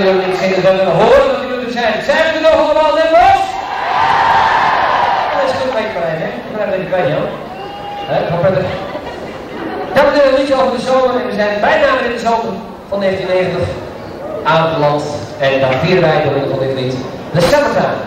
gezeten dat we horen wat jullie er zijn. Zijn we er nog allemaal, Den Ja. Dat is goed, beetje je hè? Ik ben ik bij jou. Hè, ik? hebben een liedje over de zomer en we zijn bijna in de zomer van 1990 aan het land. En daar vieren wij door van dit lied. De summertime.